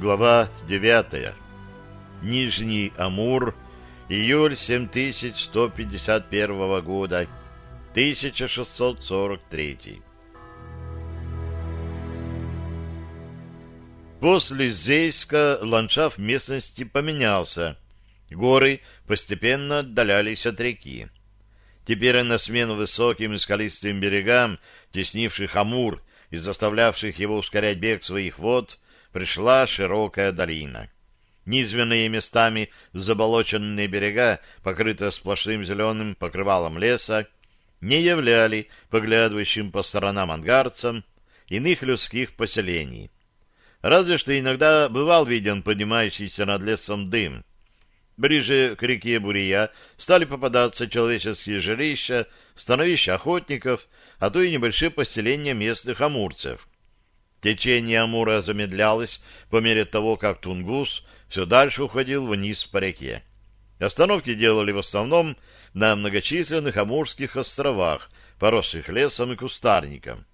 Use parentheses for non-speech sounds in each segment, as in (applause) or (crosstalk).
Глава 9. Нижний Амур. Июль 7151 года. 1643. После Зейска ландшафт местности поменялся. Горы постепенно отдалялись от реки. Теперь на смену высоким и скалистым берегам, теснивших Амур и заставлявших его ускорять бег своих вод, пришла широкая долина. Низменные местами заболоченные берега, покрытые сплошным зеленым покрывалом леса, не являли поглядывающим по сторонам ангарцам иных людских поселений. Разве что иногда бывал виден поднимающийся над лесом дым. Ближе к реке Бурия стали попадаться человеческие жилища, становища охотников, а то и небольшие поселения местных амурцев. Течение Амура замедлялось по мере того, как Тунгус все дальше уходил вниз по реке. Остановки делали в основном на многочисленных Амурских островах, поросших лесом и кустарником.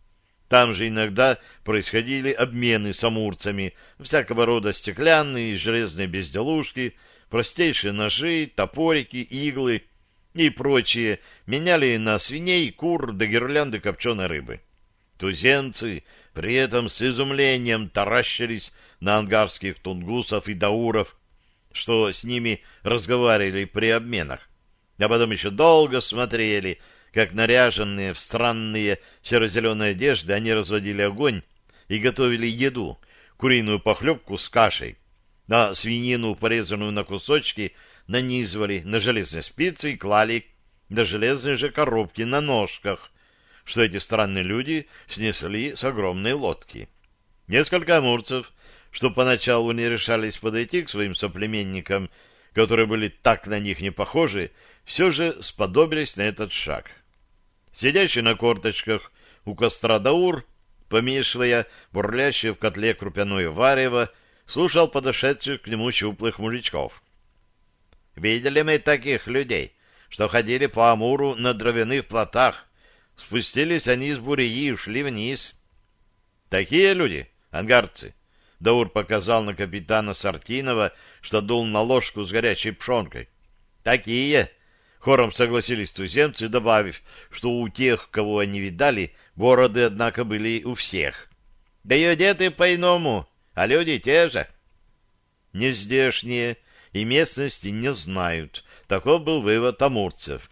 Там же иногда происходили обмены с амурцами, всякого рода стеклянные и железные безделушки, простейшие ножи, топорики, иглы и прочие меняли на свиней, кур да гирлянды копченой рыбы. Туземцы при этом с изумлением таращились на ангарских тунгусов и дауров, что с ними разговаривали при обменах, а потом еще долго смотрели, как наряженные в странные серо-зеленые одежды они разводили огонь и готовили еду, куриную похлебку с кашей, а свинину, порезанную на кусочки, нанизывали на железные спицы и клали до железной же коробки на ножках, что эти странные люди снесли с огромной лодки. Несколько амурцев, что поначалу не решались подойти к своим соплеменникам, которые были так на них не похожи, все же сподобились на этот шаг. Сидящий на корточках у костра Даур, помешивая бурлящее в котле крупяное варево, слушал подошедших к нему щуплых мужичков. «Видели мы таких людей, что ходили по Амуру на дровяных плотах, Спустились они из Бурии и ушли вниз. Такие люди, ангарцы. Даур показал на капитана Сартинова, что дул на ложку с горячей пшенкой. Такие. Хором согласились туземцы, добавив, что у тех, кого они видали, бороды, однако, были у всех. Да и одеты по-иному, а люди те же. Нездешние и местности не знают. Таков был вывод амурцев.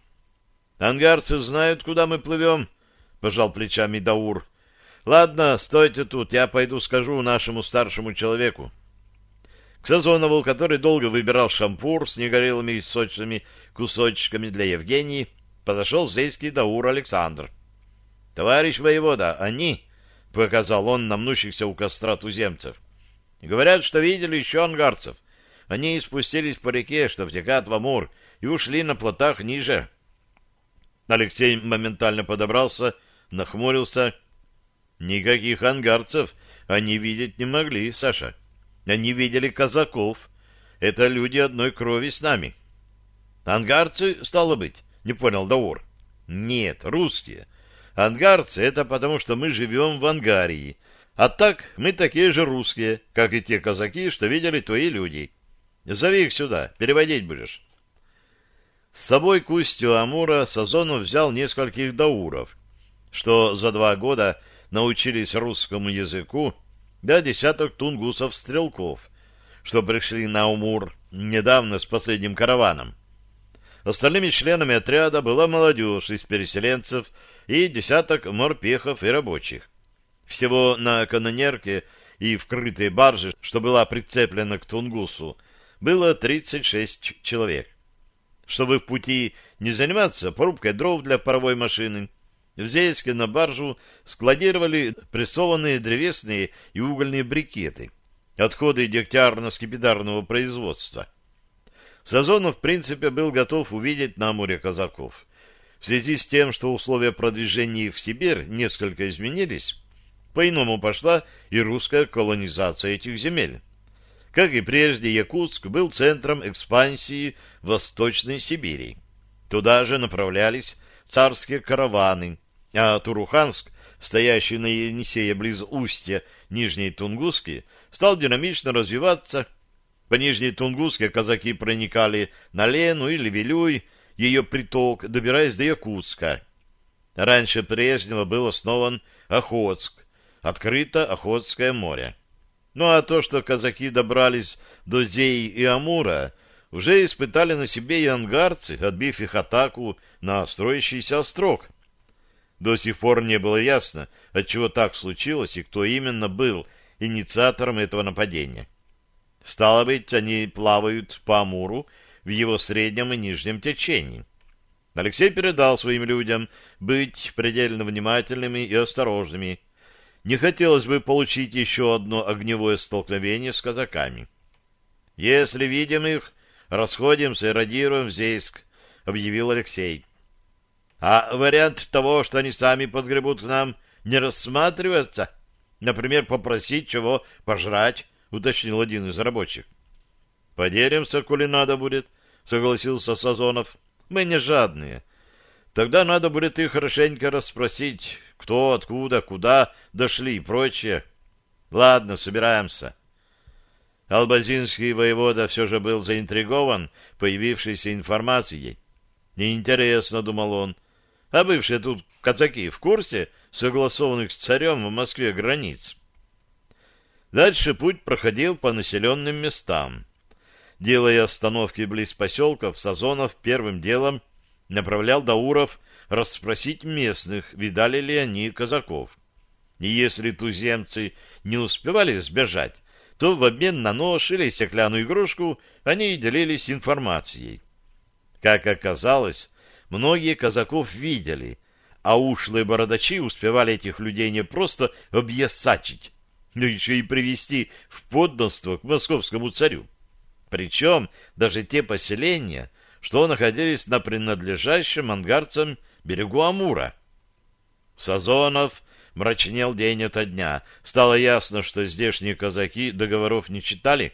Ангарцы знают, куда мы плывем, — пожал плечами Даур. — Ладно, стойте тут, я пойду скажу нашему старшему человеку. К Сазонову, который долго выбирал шампур с негорелыми и сочными кусочками для Евгении, подошел зейский Даур Александр. — Товарищ воевода, они, — показал он на мнущихся у костра туземцев, — говорят, что видели еще ангарцев. Они спустились по реке, что втекает в Амур, и ушли на плотах ниже. — Алексей моментально подобрался, нахмурился. Никаких ангарцев они видеть не могли, Саша. Они видели казаков. Это люди одной крови с нами. Ангарцы, стало быть, не понял Даур. Нет, русские. Ангарцы — это потому, что мы живем в Ангарии. А так мы такие же русские, как и те казаки, что видели твои люди. Зови их сюда, переводить будешь. С собой к Амура Сазонов взял нескольких дауров, что за два года научились русскому языку, да десяток тунгусов-стрелков, что пришли на Амур недавно с последним караваном. Остальными членами отряда была молодежь из переселенцев и десяток морпехов и рабочих. Всего на канонерке и вкрытой барже, что была прицеплена к Тунгусу, было 36 человек чтобы в пути не заниматься порубкой дров для паровой машины. В Зейске на баржу складировали прессованные древесные и угольные брикеты, отходы дегтярно-скипидарного производства. Сазонов, в принципе, был готов увидеть на море казаков. В связи с тем, что условия продвижения в Сибирь несколько изменились, по-иному пошла и русская колонизация этих земель. Как и прежде, Якутск был центром экспансии Восточной Сибири. Туда же направлялись царские караваны, а Туруханск, стоящий на Енисее близ устья Нижней Тунгуски, стал динамично развиваться. По Нижней Тунгуске казаки проникали на Лену или Вилюй, ее приток, добираясь до Якутска. Раньше прежнего был основан Охотск, открыто Охотское море. Ну а то, что казаки добрались до Зеи и Амура, уже испытали на себе и ангарцы, отбив их атаку на строящийся острог. До сих пор не было ясно, отчего так случилось и кто именно был инициатором этого нападения. Стало быть, они плавают по Амуру в его среднем и нижнем течении. Алексей передал своим людям быть предельно внимательными и осторожными. Не хотелось бы получить еще одно огневое столкновение с казаками. Если видим их, расходимся и радируем в Зейск, — объявил Алексей. — А вариант того, что они сами подгребут к нам, не рассматривается? Например, попросить чего пожрать, — уточнил один из рабочих. — Поделимся, коли надо будет, — согласился Сазонов. — Мы не жадные. Тогда надо будет их хорошенько расспросить, кто, откуда, куда дошли и прочее. Ладно, собираемся. — Албазинский воевода все же был заинтригован появившейся информацией. Неинтересно, думал он, а бывшие тут казаки в курсе согласованных с царем в Москве границ. Дальше путь проходил по населенным местам. Делая остановки близ поселков, Сазонов первым делом направлял Дауров расспросить местных, видали ли они казаков. И если туземцы не успевали сбежать, то в обмен на нож или стеклянную игрушку они делились информацией. Как оказалось, многие казаков видели, а ушлые бородачи успевали этих людей не просто объясачить, но еще и привести в подданство к московскому царю. Причем даже те поселения, что находились на принадлежащем ангарцам берегу Амура. Сазонов мрачнел день ото дня. Стало ясно, что здешние казаки договоров не читали,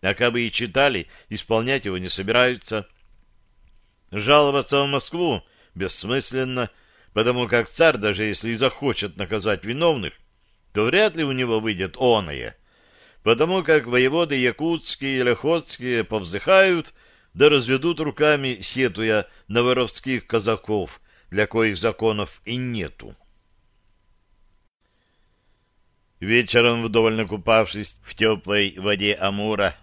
а как бы и читали, исполнять его не собираются. Жаловаться в Москву бессмысленно, потому как царь, даже если и захочет наказать виновных, то вряд ли у него выйдет оное, потому как воеводы якутские или охотские повздыхают, да разведут руками, сетуя на воровских казаков, для коих законов и нету. Вечером, вдоволь накупавшись в теплой воде Амура,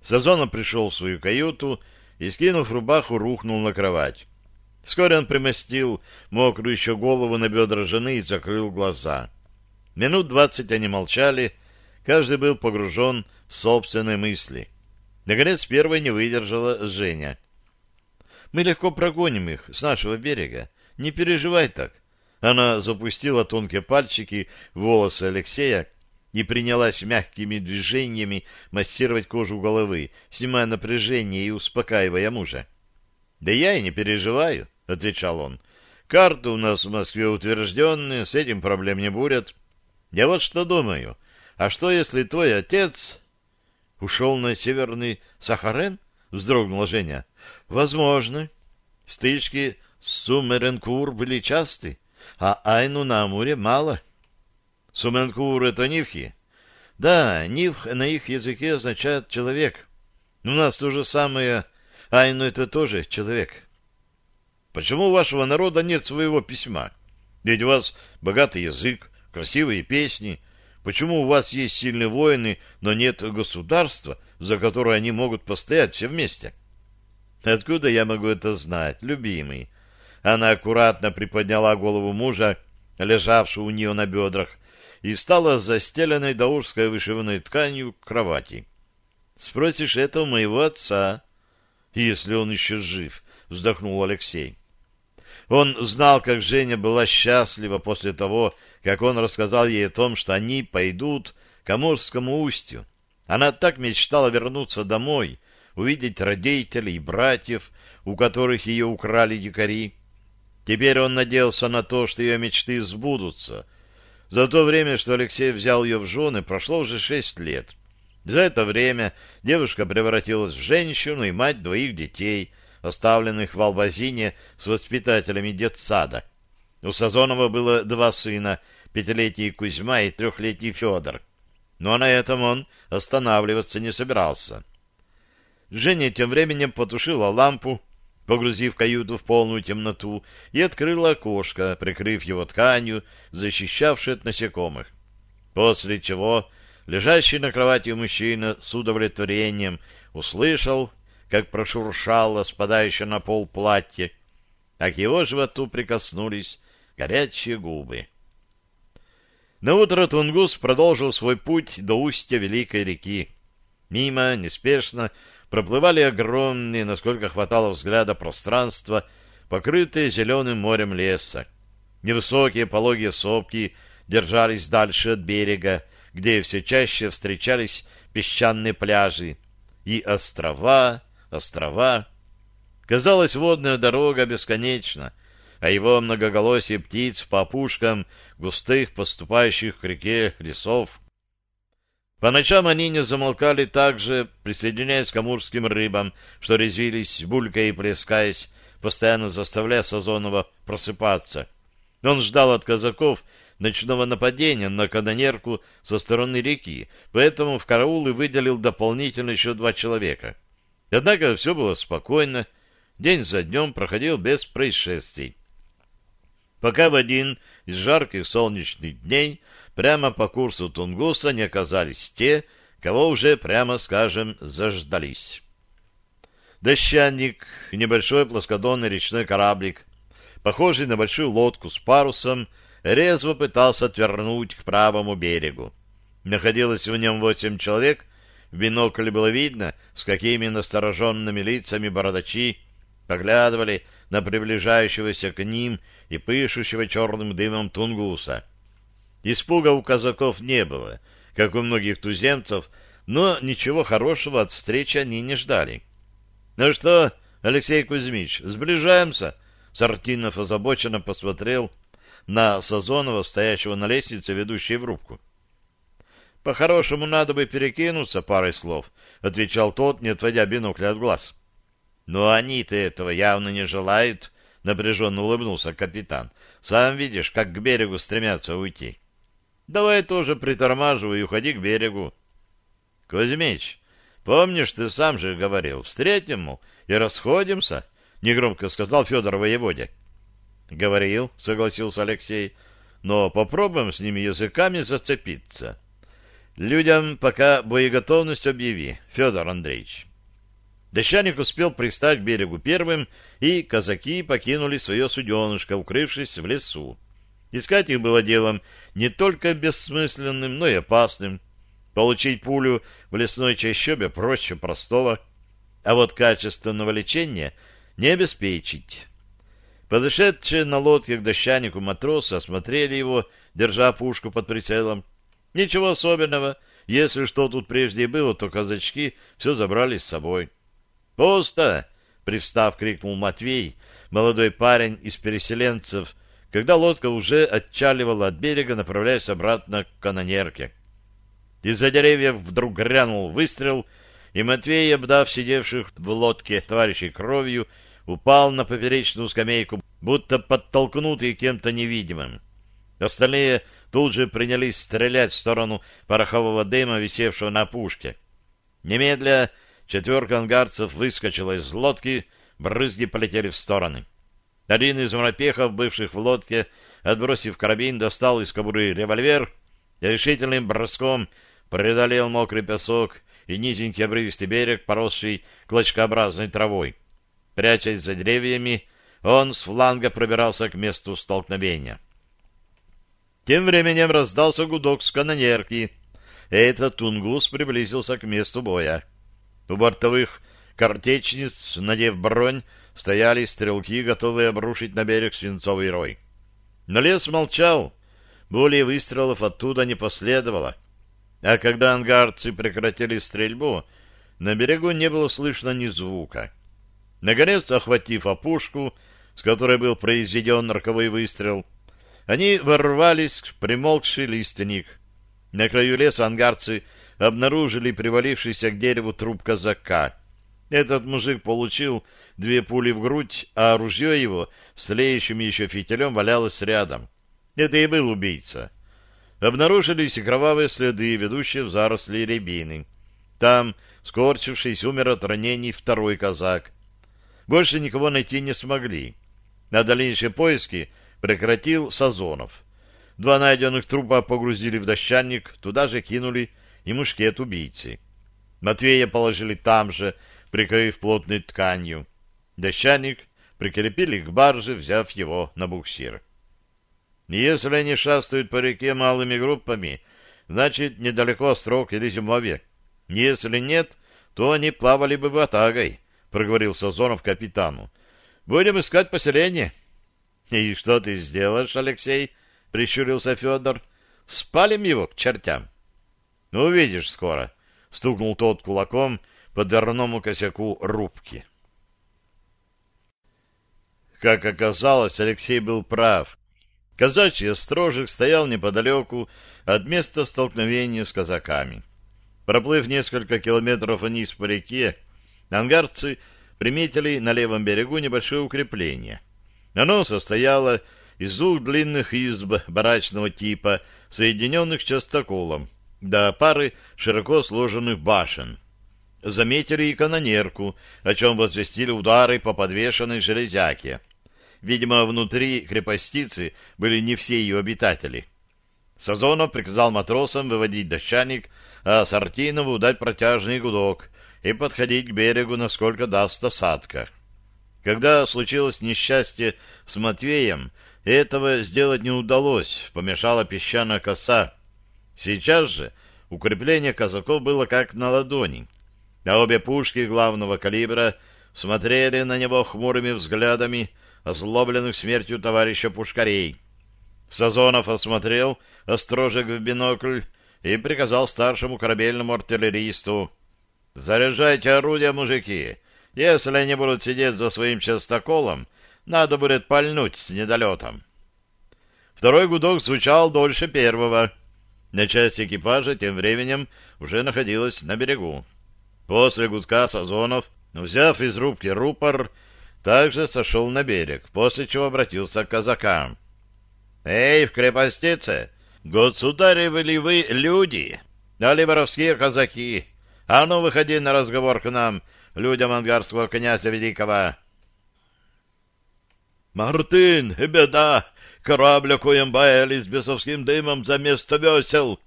Сазонов пришел в свою каюту и, скинув рубаху, рухнул на кровать. Вскоре он примостил мокрую еще голову на бедра жены и закрыл глаза. Минут двадцать они молчали, каждый был погружен в собственные мысли. Наконец, первой не выдержала Женя. «Мы легко прогоним их с нашего берега. Не переживай так. Она запустила тонкие пальчики в волосы Алексея и принялась мягкими движениями массировать кожу головы, снимая напряжение и успокаивая мужа. — Да я и не переживаю, — отвечал он. — Карты у нас в Москве утвержденные, с этим проблем не будет. Я вот что думаю. А что, если твой отец... — Ушел на северный Сахарен? — вздрогнула Женя. — Возможно. Стычки Сумеренкур были часты а Айну на Амуре мало. Суменкур — это нивхи? Да, нивх на их языке означает «человек». У нас то же самое, Айну — это тоже человек. Почему у вашего народа нет своего письма? Ведь у вас богатый язык, красивые песни. Почему у вас есть сильные воины, но нет государства, за которое они могут постоять все вместе? Откуда я могу это знать, любимый? Она аккуратно приподняла голову мужа, лежавшего у нее на бедрах, и встала с застеленной даурской вышиванной тканью к кровати. — Спросишь это у моего отца, если он еще жив, — вздохнул Алексей. Он знал, как Женя была счастлива после того, как он рассказал ей о том, что они пойдут к Амурскому устью. Она так мечтала вернуться домой, увидеть родителей и братьев, у которых ее украли дикари, Теперь он надеялся на то, что ее мечты сбудутся. За то время, что Алексей взял ее в жены, прошло уже шесть лет. За это время девушка превратилась в женщину и мать двоих детей, оставленных в Албазине с воспитателями детсада. У Сазонова было два сына, пятилетний Кузьма и трехлетний Федор. но на этом он останавливаться не собирался. Женя тем временем потушила лампу, погрузив каюту в полную темноту, и открыла окошко, прикрыв его тканью, защищавшей от насекомых. После чего лежащий на кровати мужчина с удовлетворением услышал, как прошуршало спадающее на пол платье, а к его животу прикоснулись горячие губы. На утро Тунгус продолжил свой путь до устья Великой реки. Мимо, неспешно, проплывали огромные, насколько хватало взгляда пространства, покрытые зеленым морем леса. Невысокие пологие сопки держались дальше от берега, где все чаще встречались песчаные пляжи. И острова, острова. Казалось, водная дорога бесконечна, а его многоголосие птиц по опушкам густых, поступающих к реке лесов по ночам они не замолкали также, присоединяясь к амурским рыбам, что резвились, булькая и плескаясь, постоянно заставляя Сазонова просыпаться. Он ждал от казаков ночного нападения на канонерку со стороны реки, поэтому в караулы выделил дополнительно еще два человека. Однако все было спокойно, день за днем проходил без происшествий. Пока в один из жарких солнечных дней прямо по курсу Тунгуса не оказались те, кого уже, прямо скажем, заждались. Дощанник, небольшой плоскодонный речной кораблик, похожий на большую лодку с парусом, резво пытался отвернуть к правому берегу. Находилось в нем восемь человек, в бинокле было видно, с какими настороженными лицами бородачи поглядывали на приближающегося к ним и пышущего черным дымом тунгуса. Испуга у казаков не было, как у многих туземцев, но ничего хорошего от встречи они не ждали. — Ну что, Алексей Кузьмич, сближаемся? Сартинов озабоченно посмотрел на Сазонова, стоящего на лестнице, ведущей в рубку. — По-хорошему надо бы перекинуться парой слов, — отвечал тот, не отводя бинокля от глаз. — Но они-то этого явно не желают, — напряженно улыбнулся капитан. — Сам видишь, как к берегу стремятся уйти. — Давай тоже притормаживай и уходи к берегу. Кузьмич, помнишь, ты сам же говорил, встретим, мол, и расходимся, — негромко сказал Федор воеводе. — Говорил, — согласился Алексей, — но попробуем с ними языками зацепиться. Людям пока боеготовность объяви, Федор Андреевич. Дощаник успел пристать к берегу первым, и казаки покинули свое суденышко, укрывшись в лесу. Искать их было делом не только бессмысленным, но и опасным. Получить пулю в лесной чащобе проще простого, а вот качественного лечения не обеспечить. Подошедшие на лодке к дощанику матросы осмотрели его, держа пушку под прицелом. Ничего особенного. Если что тут прежде было, то казачки все забрали с собой. «Пусто!» — привстав, крикнул Матвей, молодой парень из переселенцев, когда лодка уже отчаливала от берега, направляясь обратно к канонерке. Из-за деревьев вдруг грянул выстрел, и Матвей, обдав сидевших в лодке товарищей кровью, упал на поперечную скамейку, будто подтолкнутый кем-то невидимым. Остальные тут же принялись стрелять в сторону порохового дыма, висевшего на пушке. Немедля четверка ангарцев выскочила из лодки, брызги полетели в стороны. Один из морпехов, бывших в лодке, отбросив карабин, достал из кобуры револьвер и решительным броском преодолел мокрый песок и низенький обрывистый берег, поросший клочкообразной травой. Прячась за деревьями, он с фланга пробирался к месту столкновения. Тем временем раздался гудок с канонерки. Этот тунгус приблизился к месту боя. У бортовых картечниц, надев бронь, стояли стрелки, готовые обрушить на берег свинцовый рой. Но лес молчал, более выстрелов оттуда не последовало. А когда ангарцы прекратили стрельбу, на берегу не было слышно ни звука. Наконец, охватив опушку, с которой был произведен роковой выстрел, они ворвались в примолкший лиственник. На краю леса ангарцы обнаружили привалившийся к дереву труп казака. Этот мужик получил две пули в грудь, а ружье его с леющим еще фитилем валялось рядом. Это и был убийца. обнаружились кровавые следы, ведущие в заросли рябины. Там, скорчившись, умер от ранений второй казак. Больше никого найти не смогли. На дальнейшие поиски прекратил Сазонов. Два найденных трупа погрузили в дощанник, туда же кинули и мушкет убийцы. Матвея положили там же, прикрыв плотной тканью. Дощанник прикрепили к барже, взяв его на буксир. Если они шастают по реке малыми группами, значит, недалеко Острог или Зимовье. Если нет, то они плавали бы в Атагой, — проговорил Сазонов капитану. — Будем искать поселение. — И что ты сделаешь, Алексей? — прищурился Федор. — Спалим его к чертям. — Ну, увидишь скоро, — стукнул тот кулаком по дверному косяку рубки. Как оказалось, Алексей был прав. Казачий острожек стоял неподалеку от места столкновения с казаками. Проплыв несколько километров вниз по реке, ангарцы приметили на левом берегу небольшое укрепление. Оно состояло из двух длинных изб барачного типа, соединенных частоколом, до пары широко сложенных башен. Заметили и канонерку, о чем возвестили удары по подвешенной железяке. Видимо, внутри крепостицы были не все ее обитатели. Сазонов приказал матросам выводить дощаник а Сартинову дать протяжный гудок и подходить к берегу, насколько даст осадка. Когда случилось несчастье с Матвеем, этого сделать не удалось, помешала песчаная коса. Сейчас же укрепление казаков было как на ладони, а обе пушки главного калибра смотрели на него хмурыми взглядами озлобленных смертью товарища пушкарей. Сазонов осмотрел острожек в бинокль и приказал старшему корабельному артиллеристу «Заряжайте орудия, мужики! Если они будут сидеть за своим частоколом, надо будет пальнуть с недолетом». Второй гудок звучал дольше первого. На часть экипажа тем временем уже находилась на берегу. После гудка Сазонов, взяв из рубки рупор, также сошел на берег, после чего обратился к казакам. «Эй, в крепостице! Государевы ли вы люди? Али воровские казаки? А ну, выходи на разговор к нам, людям ангарского князя великого. Мартын, беда! Корабль Коембаэли с бесовским дымом за место весел!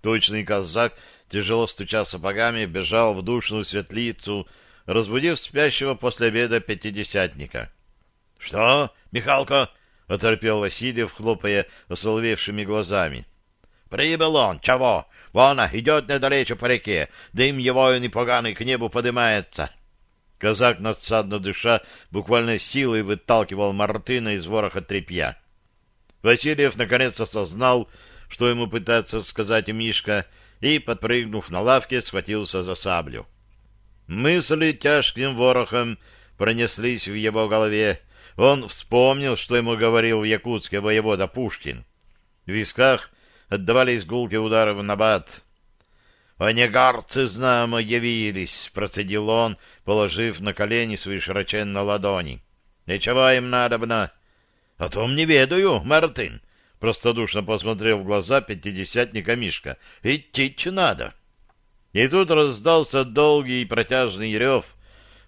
Точный казак, тяжело стуча сапогами, бежал в душную светлицу, разбудив спящего после обеда пятидесятника. — Что, Михалко? — оторпел Васильев, хлопая осоловевшими глазами. — Прибыл он, чего? Вон, идет недалече по реке, дым его и непоганый к небу поднимается. Казак, надсадно дыша, буквально силой выталкивал Мартына из вороха тряпья. Васильев наконец осознал, что ему пытается сказать Мишка, и, подпрыгнув на лавке, схватился за саблю. Мысли тяжким ворохом пронеслись в его голове, он вспомнил, что ему говорил в Якутске воевода Пушкин. В висках отдавались гулки ударов на бат. «Онегарцы, знамо, явились!» — процедил он, положив на колени свои широченные ладони. «И чего им надобно?» «О том не ведаю, Мартын!» — простодушно посмотрел в глаза пятидесятника Мишка. «Идти надо!» И тут раздался долгий и протяжный рев,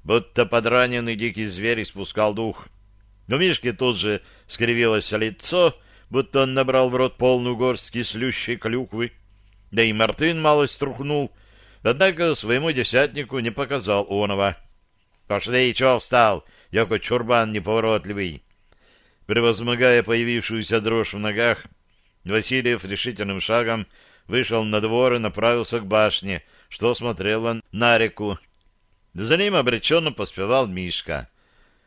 будто подраненный дикий зверь испускал дух. У Мишки тут же скривилось лицо, будто он набрал в рот полную горсть кислющей клюквы. Да и Мартын малость струхнул, однако своему десятнику не показал онова. «Пошли, чё встал, яко чурбан неповоротливый!» Превозмогая появившуюся дрожь в ногах, Васильев решительным шагом вышел на двор и направился к башне, что смотрела на реку. За ним обреченно поспевал Мишка.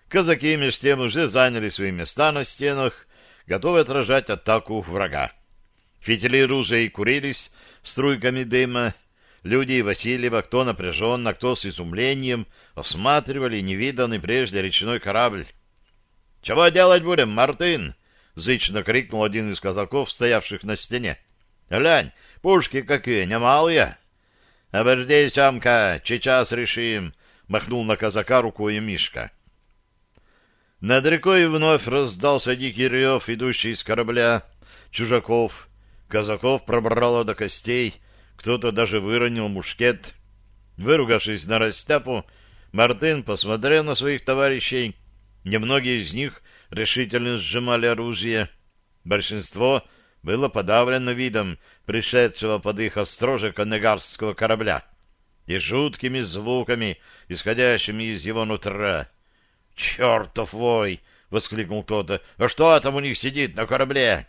Казаки меж тем уже заняли свои места на стенах, готовы отражать атаку врага. Фитили ружей курились струйками дыма. Люди Васильева, кто напряженно, кто с изумлением, осматривали невиданный прежде речной корабль. — Чего делать будем, Мартын? — зычно крикнул один из казаков, стоявших на стене. — Глянь, пушки какие, немалые. — Обожди, Семка, сейчас решим, — махнул на казака рукой Мишка. — над рекой вновь раздался дикий рев, идущий из корабля чужаков. Казаков пробрало до костей, кто-то даже выронил мушкет. Выругавшись на растяпу, Мартын посмотрел на своих товарищей. Немногие из них решительно сжимали оружие. Большинство было подавлено видом пришедшего под их остроже коннегарского корабля и жуткими звуками, исходящими из его нутра. «Чертов вой!» — воскликнул кто-то. «А что там у них сидит на корабле?»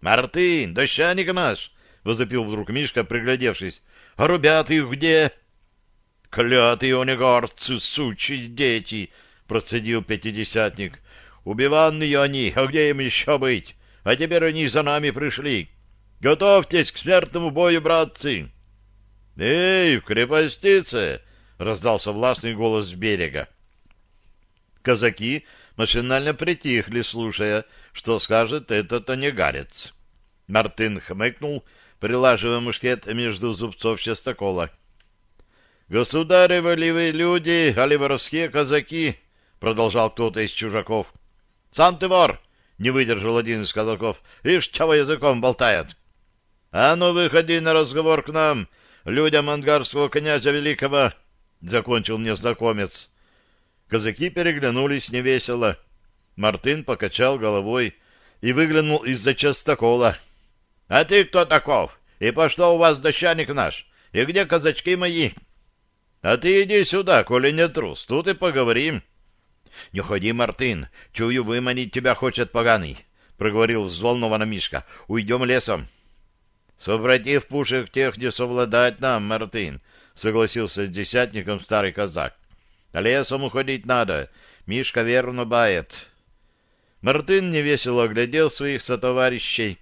«Мартын, дощаник наш!» — возопил вдруг Мишка, приглядевшись. «А ребята их где?» «Клятые онегарцы, сучи дети!» — процедил пятидесятник. «Убиванные они, а где им еще быть? А теперь они за нами пришли. Готовьтесь к смертному бою, братцы!» «Эй, в крепостице!» — раздался властный голос с берега. Казаки машинально притихли, слушая, что скажет этот онегарец. Мартын хмыкнул, прилаживая мушкет между зубцов частокола. «Государевы ли вы люди, али воровские казаки?» — продолжал кто-то из чужаков. «Сам ты вор!» — не выдержал один из казаков. «Ишь, чего языком болтает!» «А ну, выходи на разговор к нам, людям ангарского князя великого!» — закончил незнакомец. Казаки переглянулись невесело. Мартын покачал головой и выглянул из-за частокола. — А ты кто таков? И по что у вас дощаник наш? И где казачки мои? — А ты иди сюда, коли не трус, тут и поговорим. — Не ходи, Мартын, чую, выманить тебя хочет поганый, — проговорил взволнованно Мишка. — Уйдем лесом. — Супротив пушек тех не совладать нам, Мартын, — согласился с десятником старый казак. Лесом уходить надо. Мишка верно бает. Мартын невесело оглядел своих сотоварищей.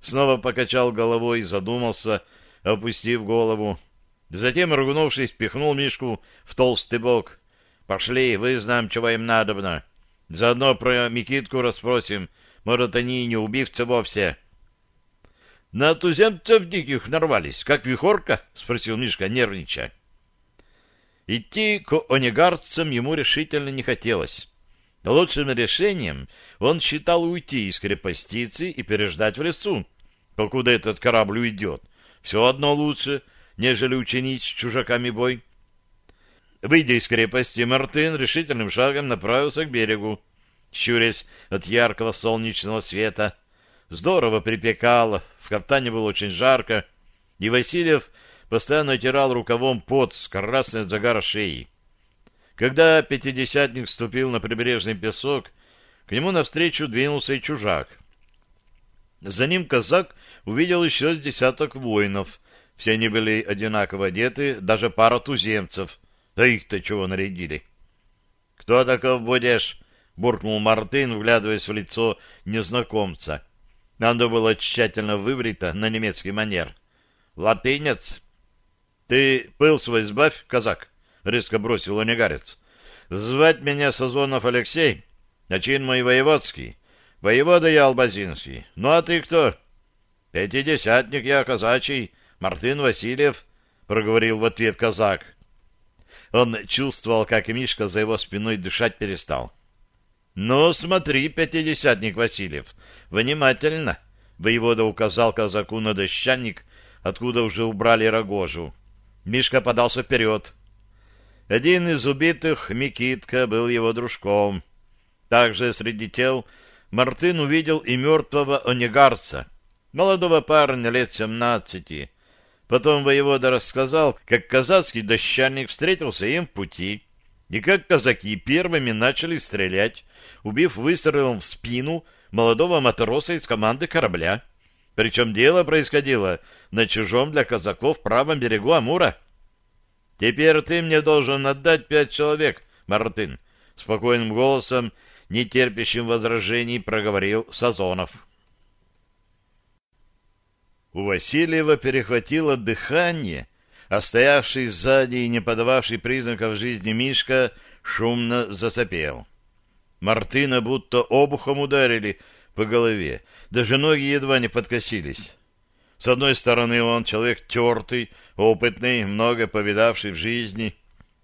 Снова покачал головой и задумался, опустив голову. Затем, ругнувшись, пихнул Мишку в толстый бок. «Пошли, вызнаем, чего им надобно. Заодно про Микитку расспросим. Может, они и не убивцы вовсе». «На туземцев диких нарвались, как вихорка?» — спросил Мишка, нервничая. Идти к онегарцам ему решительно не хотелось. Лучшим решением он считал уйти из крепостицы и переждать в лесу, покуда этот корабль уйдет. Все одно лучше, нежели учинить с чужаками бой. Выйдя из крепости, Мартын решительным шагом направился к берегу, щурясь от яркого солнечного света. Здорово припекало, в каптане было очень жарко, и Васильев постоянно отирал рукавом пот с красной от загара шеи. Когда пятидесятник ступил на прибрежный песок, к нему навстречу двинулся и чужак. За ним казак увидел еще с десяток воинов. Все они были одинаково одеты, даже пара туземцев. Да их-то чего нарядили? — Кто таков будешь? — буркнул Мартын, вглядываясь в лицо незнакомца. Оно было тщательно выбрито на немецкий манер. — Латынец? — Ты пыл свой сбавь, казак, — резко бросил онегарец. — Звать меня Сазонов Алексей, а чин мой воеводский. Воевода я Албазинский. Ну а ты кто? — Пятидесятник я казачий, Мартын Васильев, — проговорил в ответ казак. Он чувствовал, как Мишка за его спиной дышать перестал. — Ну, смотри, пятидесятник Васильев, внимательно, — воевода указал казаку на дощанник, откуда уже убрали рогожу. — Мишка подался вперед. Один из убитых, Микитка, был его дружком. Также среди тел Мартын увидел и мертвого онегарца, молодого парня лет семнадцати. Потом воевода рассказал, как казацкий дощаник встретился им в пути, и как казаки первыми начали стрелять, убив выстрелом в спину молодого матроса из команды корабля. Причем дело происходило на чужом для казаков правом берегу Амура. «Теперь ты мне должен отдать пять человек, Мартын», — спокойным голосом, не терпящим возражений, проговорил Сазонов. У Васильева перехватило дыхание, а стоявший сзади и не подававший признаков жизни Мишка шумно засопел. Мартына будто обухом ударили по голове, даже ноги едва не подкосились. С одной стороны, он человек тертый, опытный, много повидавший в жизни,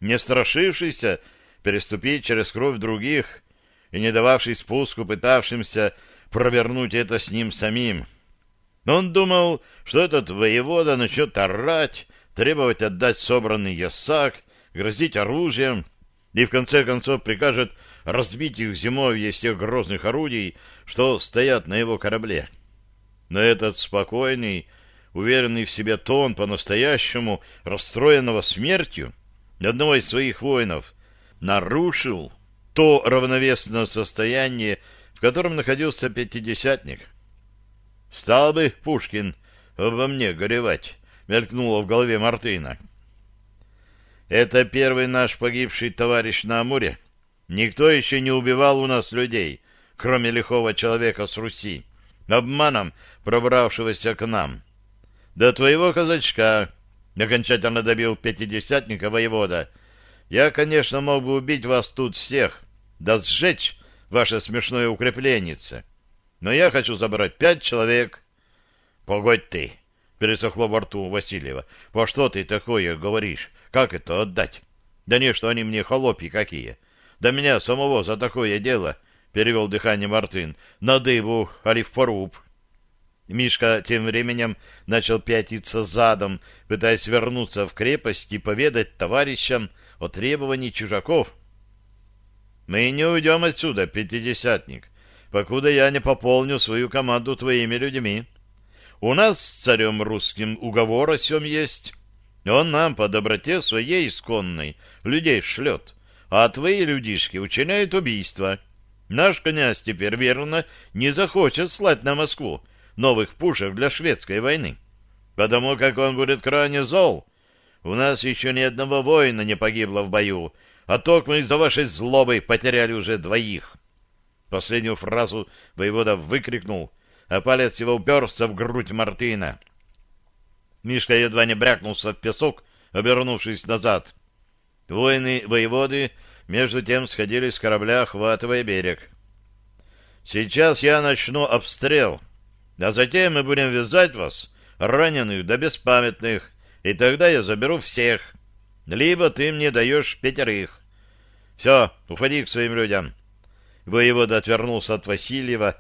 не страшившийся переступить через кровь других и не дававший спуску пытавшимся провернуть это с ним самим. Он думал, что этот воевода начнет орать, требовать отдать собранный ясак, грозить оружием и в конце концов прикажет разбить их зимовье из тех грозных орудий, что стоят на его корабле. Но этот спокойный, уверенный в себе тон по-настоящему расстроенного смертью одного из своих воинов нарушил то равновесное состояние, в котором находился пятидесятник. «Стал бы Пушкин обо мне горевать», — мелькнуло в голове Мартына. «Это первый наш погибший товарищ на Амуре. Никто еще не убивал у нас людей, кроме лихого человека с Руси, обманом пробравшегося к нам. До твоего казачка, — окончательно добил пятидесятника воевода, — я, конечно, мог бы убить вас тут всех, да сжечь ваше смешное укрепленице. Но я хочу забрать пять человек. — Погодь ты! — пересохло во рту Васильева. — Во что ты такое говоришь? Как это отдать? Да не, что они мне холопи какие. Да меня самого за такое дело, — перевел дыхание Мартын, — на дыбу, али в поруб. Мишка тем временем начал пятиться задом, пытаясь вернуться в крепость и поведать товарищам о требовании чужаков. «Мы не уйдем отсюда, пятидесятник, покуда я не пополню свою команду твоими людьми. У нас с царем русским уговор о сем есть. Он нам по доброте своей исконной людей шлет, а твои людишки учиняют убийство. Наш князь теперь, верно, не захочет слать на Москву, новых пушек для шведской войны. Потому как он будет крайне зол. У нас еще ни одного воина не погибло в бою, а только мы из-за вашей злобы потеряли уже двоих. Последнюю фразу воевода выкрикнул, а палец его уперся в грудь Мартына. Мишка едва не брякнулся в песок, обернувшись назад. Воины воеводы между тем сходили с корабля, охватывая берег. «Сейчас я начну обстрел», а затем мы будем вязать вас, раненых да беспамятных, и тогда я заберу всех. Либо ты мне даешь пятерых. Все, уходи к своим людям. Воевода отвернулся от Васильева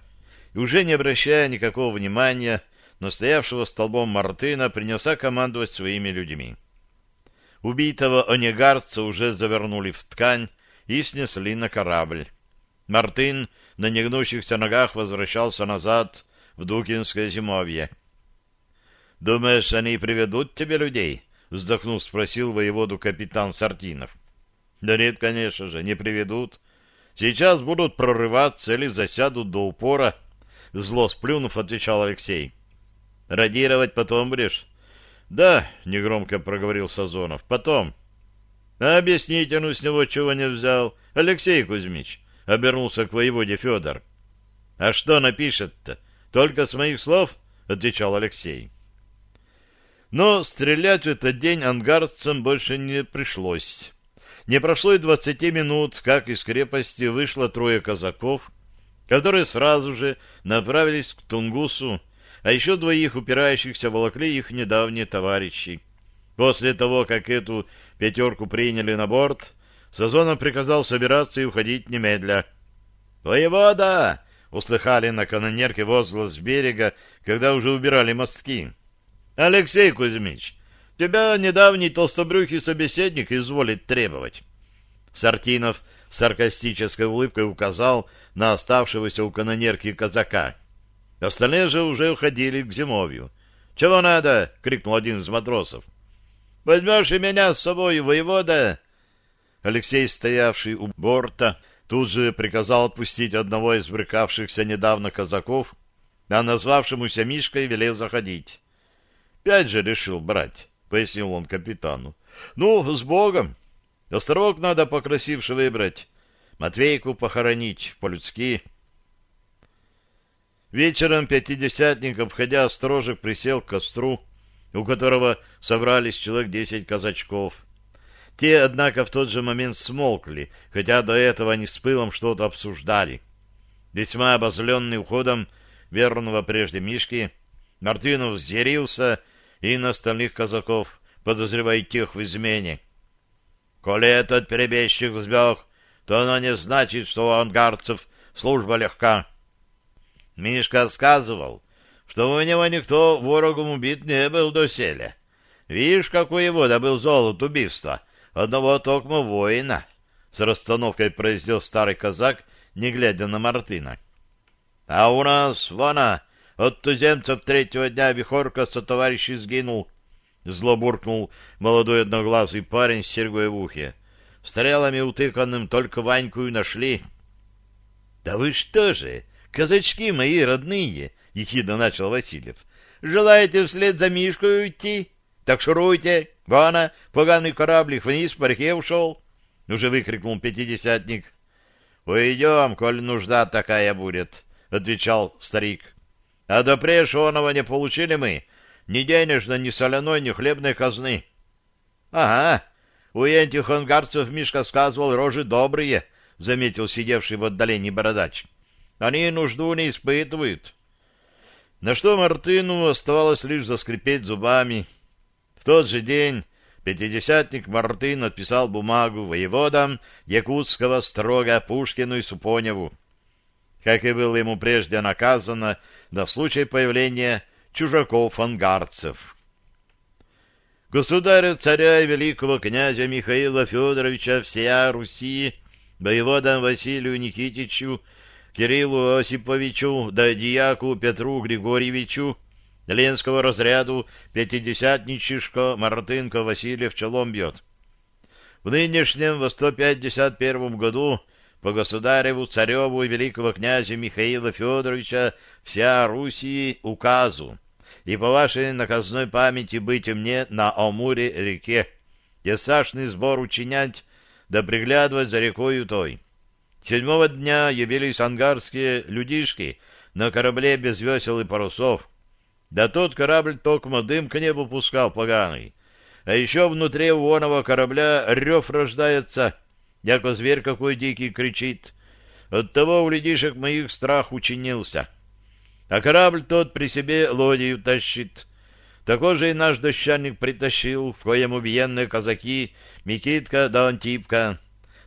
и, уже не обращая никакого внимания, но стоявшего столбом Мартына, принялся командовать своими людьми. Убитого онегарца уже завернули в ткань и снесли на корабль. Мартын на негнущихся ногах возвращался назад, в Дукинское зимовье. «Думаешь, они приведут тебе людей?» — вздохнув, спросил воеводу капитан Сартинов. «Да нет, конечно же, не приведут. Сейчас будут прорываться или засядут до упора», — зло сплюнув, отвечал Алексей. «Радировать потом будешь?» «Да», — негромко проговорил Сазонов, — «потом». «А объясните, ну, с него чего не взял? Алексей Кузьмич», — обернулся к воеводе Федор. «А что напишет-то? Только с моих слов, — отвечал Алексей. Но стрелять в этот день ангарцам больше не пришлось. Не прошло и двадцати минут, как из крепости вышло трое казаков, которые сразу же направились к Тунгусу, а еще двоих упирающихся волокли их недавние товарищи. После того, как эту пятерку приняли на борт, Сазонов приказал собираться и уходить немедля. «Воевода! услыхали на канонерке возглас с берега, когда уже убирали мостки. «Алексей Кузьмич, тебя недавний толстобрюхий собеседник изволит требовать». Сартинов саркастической улыбкой указал на оставшегося у канонерки казака. Остальные же уже уходили к зимовью. «Чего надо?» — крикнул один из матросов. «Возьмешь и меня с собой, воевода?» Алексей, стоявший у борта, Тут же приказал отпустить одного из брыкавшихся недавно казаков, а назвавшемуся Мишкой велел заходить. «Пять же решил брать», — пояснил он капитану. «Ну, с Богом! Острог надо покрасивше выбрать, Матвейку похоронить по-людски». Вечером пятидесятник, обходя строжек, присел к костру, у которого собрались человек десять казачков. Те, однако, в тот же момент смолкли, хотя до этого они с пылом что-то обсуждали. Весьма обозленный уходом верного прежде Мишки, Мартынов взъярился и на остальных казаков, подозревая тех в измене. «Коли этот перебежчик взбег, то оно не значит, что у ангарцев служба легка». Мишка сказывал, что у него никто ворогом убит не был доселе. Видишь, какой его добыл золото убийства? Одного токма воина, — с расстановкой произнес старый казак, не глядя на Мартына. — А у нас, вона, от туземцев третьего дня Вихорка со товарищей сгинул, — зло буркнул молодой одноглазый парень с серьгой в ухе. — Стрелами утыканным только Ваньку и нашли. — Да вы что же, казачки мои родные, — ехидно начал Васильев, — желаете вслед за Мишкой уйти? Так шуруйте, вона, поганый кораблик вниз по реке ушел, — уже выкрикнул пятидесятник. — Уйдем, коль нужда такая будет, — отвечал старик. — А до прежнего не получили мы ни денежной, ни соляной, ни хлебной казны. — Ага, у этих ангарцев Мишка сказывал рожи добрые, — заметил сидевший в отдалении бородач. — Они нужду не испытывают. На что Мартыну оставалось лишь заскрипеть зубами. В тот же день пятидесятник Мартын отписал бумагу воеводам Якутского строга Пушкину и Супоневу. Как и было ему прежде наказано, на случай появления чужаков-ангарцев. Государя-царя и великого князя Михаила Федоровича всея Руси, воеводам Василию Никитичу, Кириллу Осиповичу, да дьяку Петру Григорьевичу, Ленского разряду пятидесятничишко Мартынко Васильев челом бьет. В нынешнем, во 151 году, по государеву, цареву и великого князя Михаила Федоровича вся Руси указу и по вашей наказной памяти быть мне на Амуре-реке, и сашный сбор учинять, да приглядывать за рекою той. Седьмого дня явились ангарские людишки на корабле без весел и парусов. Да тот корабль токмо дым к небу пускал поганый. А еще внутри воного корабля рев рождается, яко зверь какой дикий кричит. Оттого у людишек моих страх учинился а корабль тот при себе лодию тащит. Такой же и наш дощаник притащил, в коем убиенные казаки Микитка да Антипка.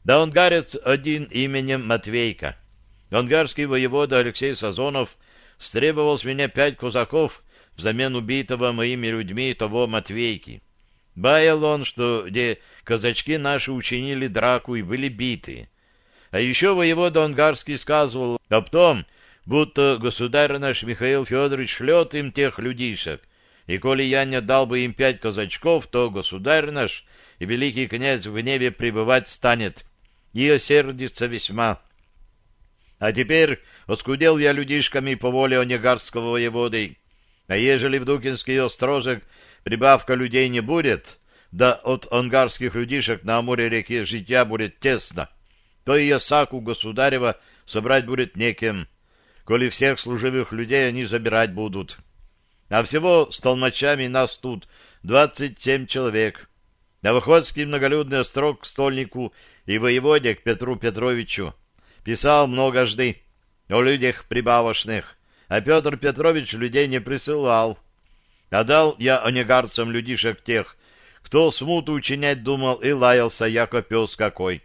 Да он гарец один именем Матвейка. Онгарский воевода Алексей Сазонов стребовал с меня пять казаков взамен убитого моими людьми того Матвейки. Баял он, что где казачки наши учинили драку и были биты. А еще воевода Онгарский сказывал об том, будто государь наш Михаил Федорович шлет им тех людишек, и коли я не дал бы им пять казачков, то государь наш и великий князь в гневе пребывать станет, и осердится весьма. А теперь оскудел я людишками по воле онегарского воеводы, а ежели в Дукинский острожек прибавка людей не будет, да от онгарских людишек на море реки житья будет тесно, то и ясаку государева собрать будет неким, коли всех служивых людей они забирать будут. А всего с толмачами нас тут двадцать семь человек. Новоходский многолюдный острог к стольнику и воеводе к Петру Петровичу писал многожды о людях прибавочных, а Петр Петрович людей не присылал. А дал я онегарцам людишек тех, кто смуту учинять думал и лаялся, яко пес какой.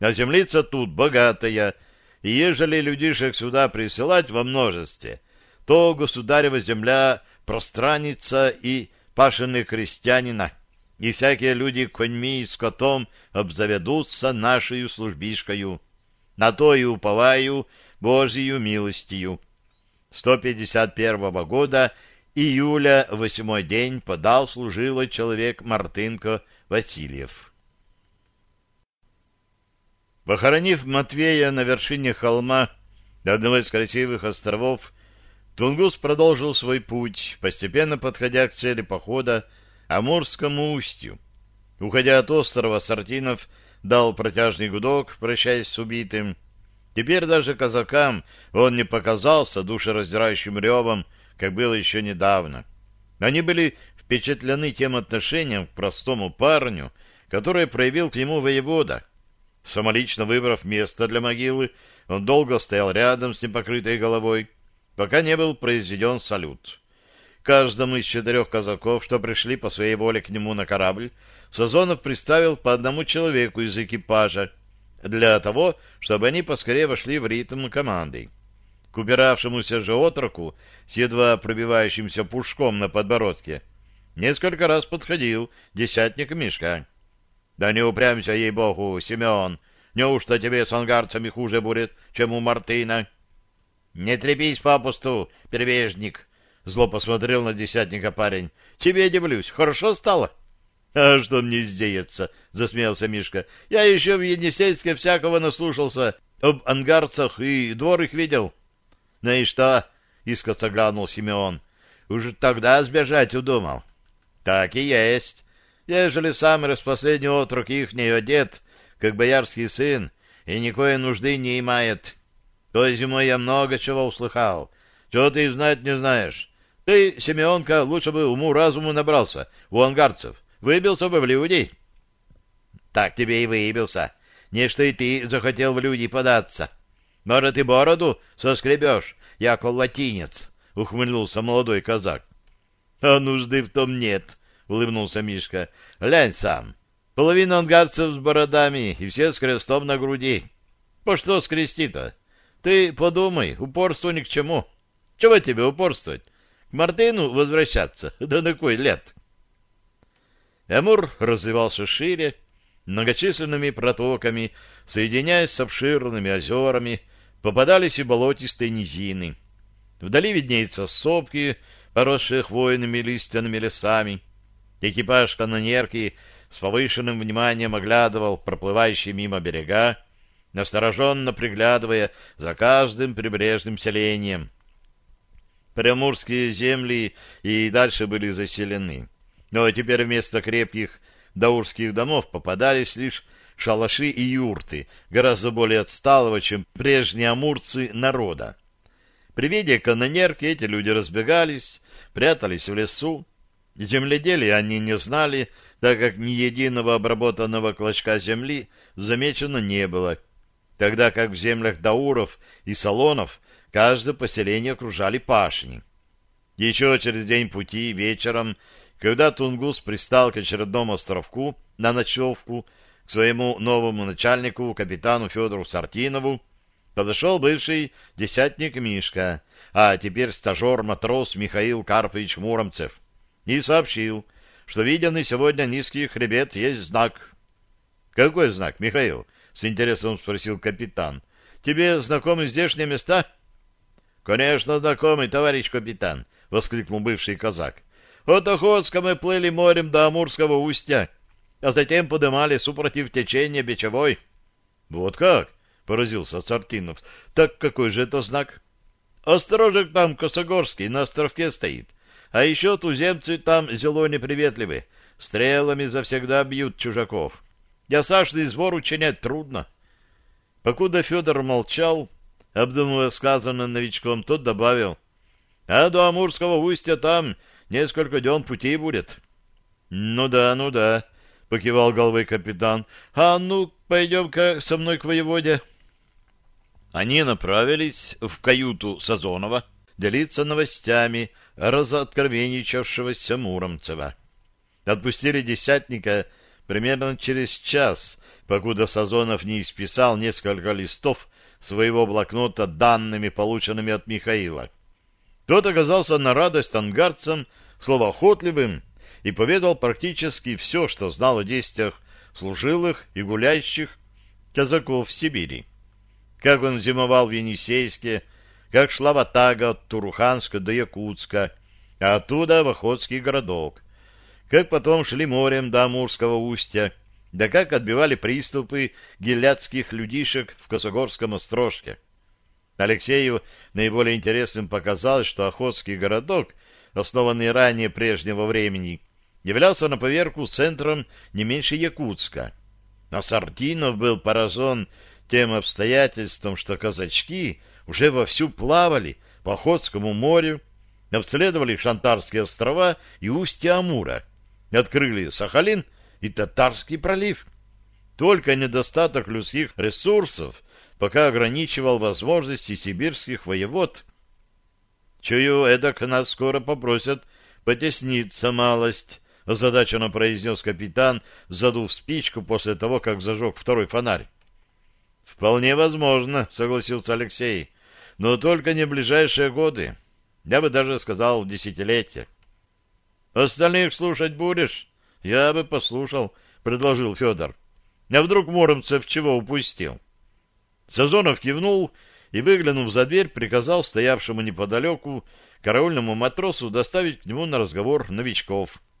А землица тут богатая, и ежели людишек сюда присылать во множестве, то государева земля пространится и пашены крестьянина, и всякие люди коньми и скотом обзаведутся нашей службишкою. На то и уповаю Божью милостью. 151 года июля восьмой день подал служилый человек Мартынко Васильев. Похоронив Матвея на вершине холма одного из красивых островов, Тунгус продолжил свой путь, постепенно подходя к цели похода Амурскому устью. Уходя от острова, Сартинов дал протяжный гудок, прощаясь с убитым. Теперь даже казакам он не показался душераздирающим ревом, как было еще недавно. Они были впечатлены тем отношением к простому парню, которое проявил к нему воевода — Самолично выбрав место для могилы, он долго стоял рядом с непокрытой головой, пока не был произведен салют. Каждому из четырех казаков, что пришли по своей воле к нему на корабль, Сазонов приставил по одному человеку из экипажа, для того, чтобы они поскорее вошли в ритм команды. К упиравшемуся же отроку с едва пробивающимся пушком на подбородке. Несколько раз подходил десятник Мишка. — Да не упрямься, ей-богу, Семен! Неужто тебе с ангарцами хуже будет, чем у Мартына? — Не трепись попусту, перебежник! — зло посмотрел на десятника парень. — Тебе дивлюсь, хорошо стало? — А что мне сделается? — засмеялся Мишка. — Я еще в Енисейске всякого наслушался, об ангарцах и двор их видел. — Ну и что? — искоса глянул Симеон. — Уже тогда сбежать удумал. — Так и есть. Ежели сам распоследний отрок ихний одет, как боярский сын, и никакой нужды не имеет. То зимой я много чего услыхал. Чего ты знать не знаешь. Ты, Симеонка, лучше бы уму-разуму набрался у ангарцев. Выбился бы в люди. Так тебе и выбился. Не что и ты захотел в люди податься. Может, и бороду соскребешь, яко латинец, — ухмыльнулся молодой казак. — А нужды в том нет, — улыбнулся Мишка. — Глянь сам. Половина ангарцев с бородами, и все с крестом на груди. По что скрести-то? Ты подумай, упорство ни к чему. Чего тебе упорствовать? К Мартыну возвращаться? (laughs) Да на кой лет? Амур развивался шире, многочисленными протоками, соединяясь с обширными озерами, попадались и болотистые низины. Вдали виднеются сопки, поросшие хвойными лиственными лесами. Экипаж канонерки с повышенным вниманием оглядывал проплывающие мимо берега, настороженно приглядывая за каждым прибрежным селением. Приморские земли и дальше были заселены. Но теперь вместо крепких даурских домов попадались лишь шалаши и юрты, гораздо более отсталого, чем прежние амурцы народа. При виде канонерки эти люди разбегались, прятались в лесу. Земледелия они не знали, так как ни единого обработанного клочка земли замечено не было, тогда как в землях дауров и салонов каждое поселение окружали пашни. Еще через день пути вечером когда Тунгус пристал к очередному островку на ночевку к своему новому начальнику, капитану Федору Сартинову, подошел бывший десятник Мишка, а теперь стажер-матрос Михаил Карпович Муромцев, и сообщил, что виденный сегодня низкий хребет есть знак. — Какой знак, Михаил? — с интересом спросил капитан. — Тебе знакомы здешние места? — Конечно, знакомый, товарищ капитан, — воскликнул бывший казак. От Охотска мы плыли морем до Амурского устья, а затем подымали супротив течения Бичевой. — Вот как? — поразился Сартинов. — Так какой же это знак? — Острожек там Косогорский на островке стоит. А еще туземцы там зело неприветливы. Стрелами завсегда бьют чужаков. Я Ясашный сбор учинять трудно. Покуда Федор молчал, обдумывая сказанное новичком, тот добавил. — А до Амурского устья там Несколько дён пути будет. — Ну да, ну да, — покивал головой капитан. — А ну, пойдем-ка со мной к воеводе. Они направились в каюту Сазонова делиться новостями разоткровенничавшегося Муромцева. Отпустили десятника примерно через час, покуда Сазонов не исписал несколько листов своего блокнота данными, полученными от Михаила. Тот оказался на радость ангарцам словоохотливым и поведал практически все, что знал о действиях служилых и гуляющих казаков в Сибири. Как он зимовал в Енисейске, как шла ватага от Туруханска до Якутска, а оттуда в Охотский городок, как потом шли морем до Амурского устья, да как отбивали приступы геляцких людишек в Косогорском острожке. Алексею наиболее интересным показалось, что Охотский городок, основанный ранее прежнего времени, являлся на поверку центром не меньше Якутска. Но Сартинов был поражен тем обстоятельством, что казачки уже вовсю плавали по Охотскому морю, обследовали Шантарские острова и устье Амура, открыли Сахалин и Татарский пролив. Только недостаток людских ресурсов пока ограничивал возможности сибирских воевод. «Чую, эдак нас скоро попросят потесниться малость», — озадаченно произнес капитан, задув спичку после того, как зажег второй фонарь. «Вполне возможно», — согласился Алексей. но только не ближайшие годы. Я бы даже сказал десятилетия. Остальных слушать будешь? Я бы послушал, предложил Федор. А вдруг Муромцев чего упустил? Сазонов кивнул и, выглянув за дверь, приказал стоявшему неподалеку караульному матросу доставить к нему на разговор новичков. —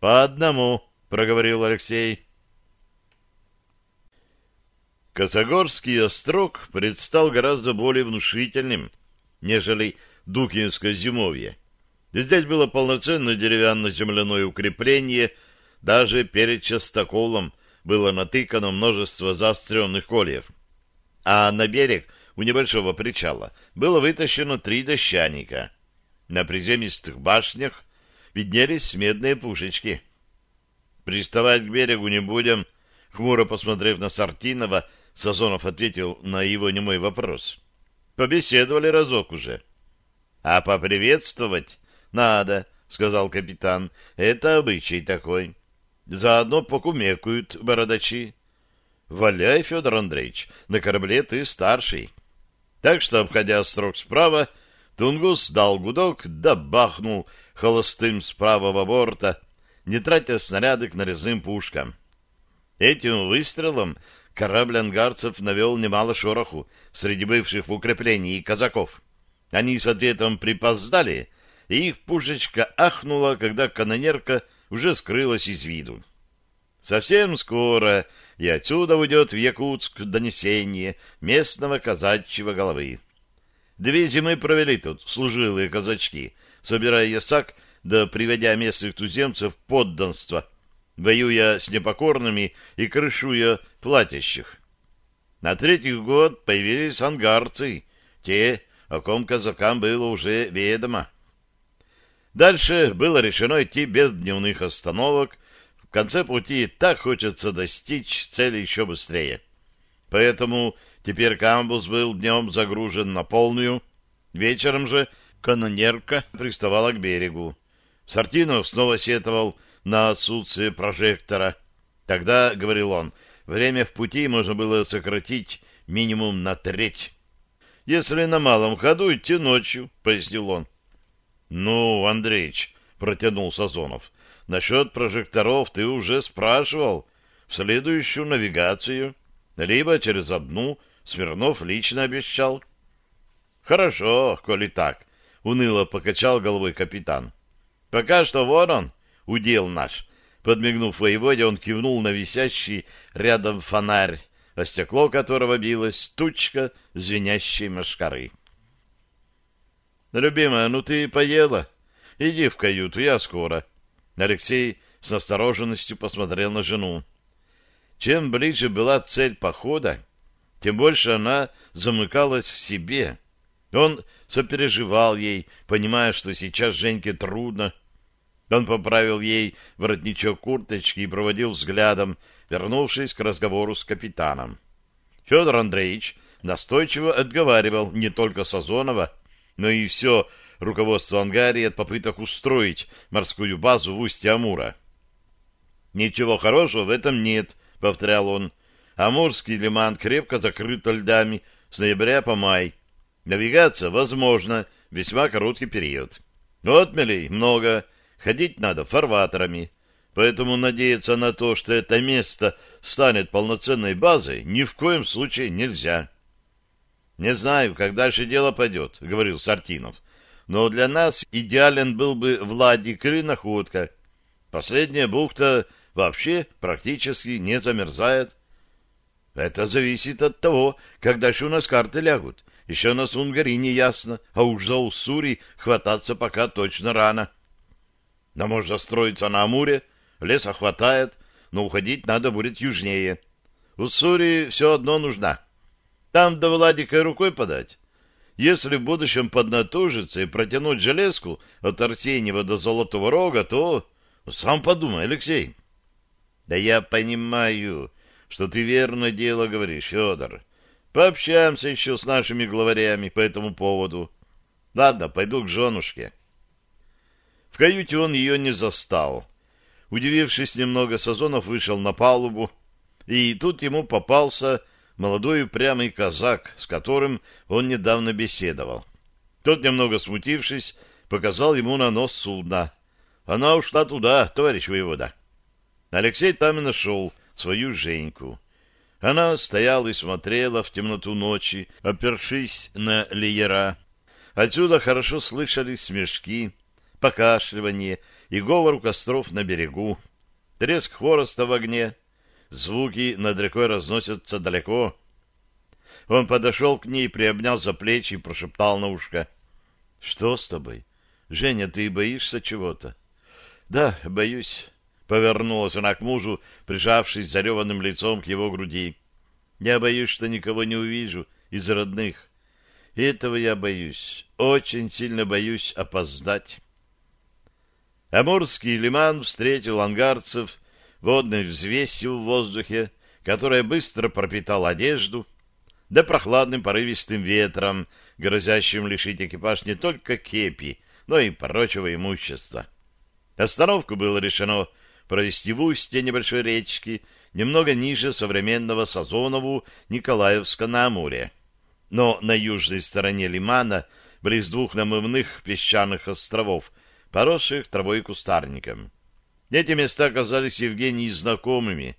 По одному, — проговорил Алексей. Косогорский острог предстал гораздо более внушительным, нежели Дукинское зимовье. Здесь было полноценное деревянно-земляное укрепление, даже перед частоколом было натыкано множество заостренных кольев. А на берег у небольшого причала было вытащено три дощаника. На приземистых башнях виднелись медные пушечки. «Приставать к берегу не будем», — хмуро посмотрев на Сартинова, Сазонов ответил на его немой вопрос. Побеседовали разок уже. — А поприветствовать надо, — сказал капитан. — Это обычай такой. Заодно покумекают бородачи. — Валяй, Федор Андреевич, на корабле ты старший. Так что, обходя строк справа, Тунгус дал гудок, да бахнул холостым с правого борта, не тратя снаряды к нарезным пушкам. Этим выстрелом корабль ангарцев навел немало шороху среди бывших в укреплении казаков. Они с ответом припоздали, и их пушечка ахнула, когда канонерка уже скрылась из виду. Совсем скоро и отсюда уйдет в Якутск донесение местного казачьего головы. Две зимы провели тут служилые казачки, собирая ясак да приводя местных туземцев в подданство — воюя с непокорными и крышуя платящих. На третий год появились ангарцы, те, о ком казакам было уже ведомо. Дальше было решено идти без дневных остановок. В конце пути так хочется достичь цели еще быстрее. Поэтому теперь камбус был днем загружен на полную. Вечером же канонерка приставала к берегу. Сартинов снова сетовал на отсутствие прожектора. Тогда, — говорил он, — время в пути можно было сократить минимум на треть. Если на малом ходу идти ночью, — пояснил он. — Ну, Андреич, — протянул Сазонов, — насчет прожекторов ты уже спрашивал. В следующую навигацию, либо через одну, Смирнов лично обещал. — Хорошо, коли так, — уныло покачал головой капитан. — Пока что вон он, удел наш. Подмигнув воеводе, он кивнул на висящий рядом фонарь, о стекло которого билась тучка звенящей машкары. «Любимая, ну ты поела? Иди в каюту, я скоро». Алексей с настороженностью посмотрел на жену. Чем ближе была цель похода, тем больше она замыкалась в себе. Он сопереживал ей, понимая, что сейчас Женьке трудно, он поправил ей воротничок курточки и проводил взглядом, вернувшись к разговору с капитаном. Федор Андреевич настойчиво отговаривал не только Сазонова, но и все руководство Ангарии от попыток устроить морскую базу в устье Амура. «Ничего хорошего в этом нет», — повторял он. «Амурский лиман крепко закрыт льдами с ноября по май. Навигация возможно весьма короткий период. Отмелей много, Ходить надо фарватерами, поэтому надеяться на то, что это место станет полноценной базой, ни в коем случае нельзя. «Не знаю, как дальше дело пойдет», — говорил Сартинов. «Но для нас идеален был бы Владик или находка. Последняя бухта вообще практически не замерзает». «Это зависит от того, как дальше у нас карты лягут. Еще на Сунгари не ясно, а уж за Уссури хвататься пока точно рано». Да можно строиться на Амуре, леса хватает, но уходить надо будет южнее. Уссури все одно нужна. Там до Владика рукой подать. Если в будущем поднатужиться и протянуть железку от Арсеньева до Золотого Рога, то... Сам подумай, Алексей. Да я понимаю, что ты верно дело говоришь, Федор. Пообщаемся еще с нашими главарями по этому поводу. Ладно, пойду к женушке. В каюте он ее не застал. Удивившись немного, Сазонов вышел на палубу, и тут ему попался молодой упрямый казак, с которым он недавно беседовал. Тот, немного смутившись, показал ему на нос судна. Она ушла туда, товарищ воевода. Алексей там и нашел свою Женьку. Она стояла и смотрела в темноту ночи, опершись на леера. Отсюда хорошо слышались смешки, покашливание и говор у костров на берегу, треск хвороста в огне. Звуки над рекой разносятся далеко. Он подошел к ней, приобнял за плечи и прошептал на ушко. — Что с тобой? Женя, ты боишься чего-то? — Да, боюсь. Повернулась она к мужу, прижавшись зареванным лицом к его груди. — Я боюсь, что никого не увижу из родных. Этого я боюсь. Очень сильно боюсь опоздать. Амурский лиман встретил ангарцев водной взвесью в воздухе, которая быстро пропитала одежду, да прохладным порывистым ветром, грозящим лишить экипаж не только кепи, но и прочего имущества. Остановку было решено провести в устье небольшой речки, немного ниже современного Сазонову Николаевска на Амуре. Но на южной стороне лимана, близ двух намывных песчаных островов, поросших травой и кустарником. Эти места оказались Евгении знакомыми.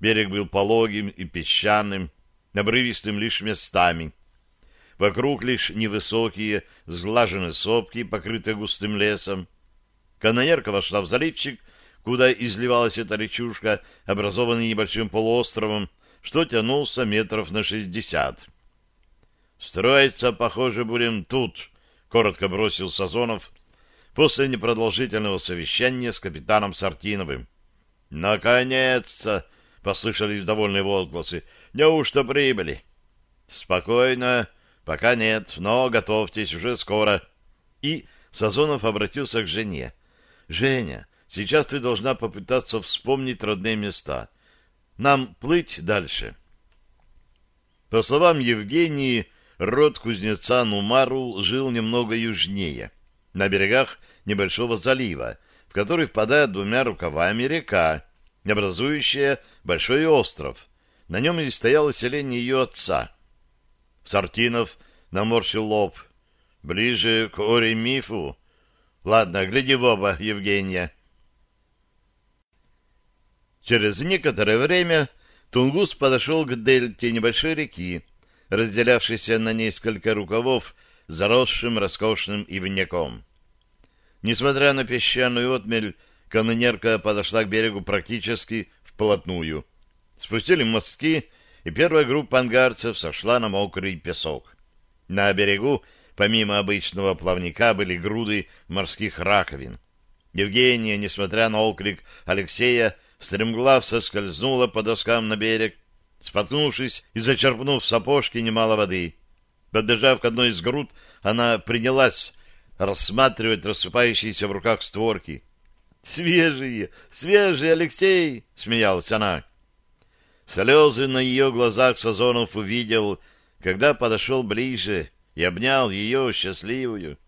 Берег был пологим и песчаным, обрывистым лишь местами. Вокруг лишь невысокие, сглаженные сопки, покрытые густым лесом. Канонерка вошла в заливчик, куда изливалась эта речушка, образованный небольшим полуостровом, что тянулся метров на шестьдесят. «Строиться, похоже, будем тут», — коротко бросил Сазонов после непродолжительного совещания с капитаном Сартиновым. «Наконец-то!» — послышались довольные возгласы. «Неужто прибыли?» «Спокойно, пока нет, но готовьтесь, уже скоро». И Сазонов обратился к жене. «Женя, сейчас ты должна попытаться вспомнить родные места. Нам плыть дальше». По словам Евгении, род кузнеца Нумару жил немного южнее, на берегах небольшого залива, в который впадает двумя рукавами река, образующая большой остров. На нем и стояло селение ее отца. Сартинов наморщил лоб. Ближе к Оремифу. Ладно, гляди в оба, Евгения. Через некоторое время Тунгус подошел к дельте небольшой реки, разделявшейся на несколько рукавов, заросшим роскошным ивняком. Несмотря на песчаную отмель, канонерка подошла к берегу практически вплотную. Спустили мостки, и первая группа ангарцев сошла на мокрый песок. На берегу, помимо обычного плавника, были груды морских раковин. Евгения, несмотря на окрик Алексея, стремглав соскользнула по доскам на берег, споткнувшись и зачерпнув сапожки немало воды. Подбежав к одной из груд, она принялась рассматривать рассыпающиеся в руках створки. «Свежие! Свежие, Алексей!» — смеялась она. Слезы на ее глазах Сазонов увидел, когда подошел ближе и обнял ее счастливую.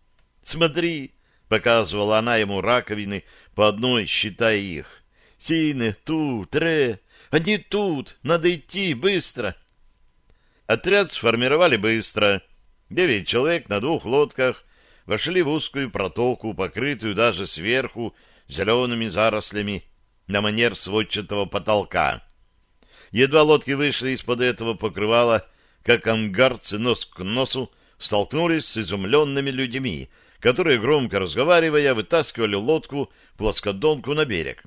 «Смотри!» — показывала она ему раковины, по одной считая их. «Сины, тут, тре, они тут, надо идти, быстро!» Отряд сформировали быстро. Девять человек на двух лодках — вошли в узкую протоку, покрытую даже сверху зелеными зарослями на манер сводчатого потолка. Едва лодки вышли из-под этого покрывала, как ангарцы нос к носу столкнулись с изумленными людьми, которые, громко разговаривая, вытаскивали лодку плоскодонку на берег.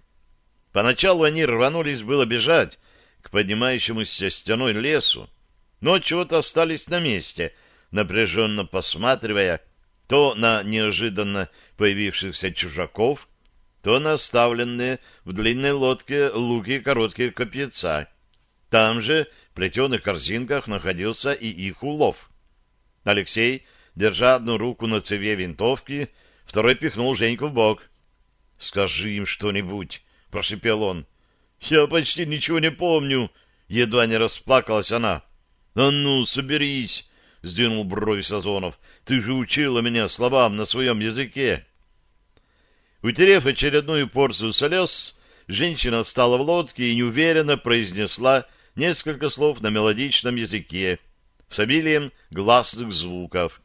Поначалу они рванулись было бежать к поднимающемуся стеной лесу, но чего-то остались на месте, напряженно посматривая, то на неожиданно появившихся чужаков, то на оставленные в длинной лодке луки коротких копьяца. Там же в плетеных корзинках находился и их улов. Алексей, держа одну руку на цеве винтовки, второй пихнул Женьку в бок. — Скажи им что-нибудь, — прошипел он. — Я почти ничего не помню, — едва не расплакалась она. — А ну, соберись, — сдвинул брови Сазонов. — Ты же учила меня словам на своем языке. Утерев очередную порцию слез, женщина встала в лодке и неуверенно произнесла несколько слов на мелодичном языке с обилием гласных звуков.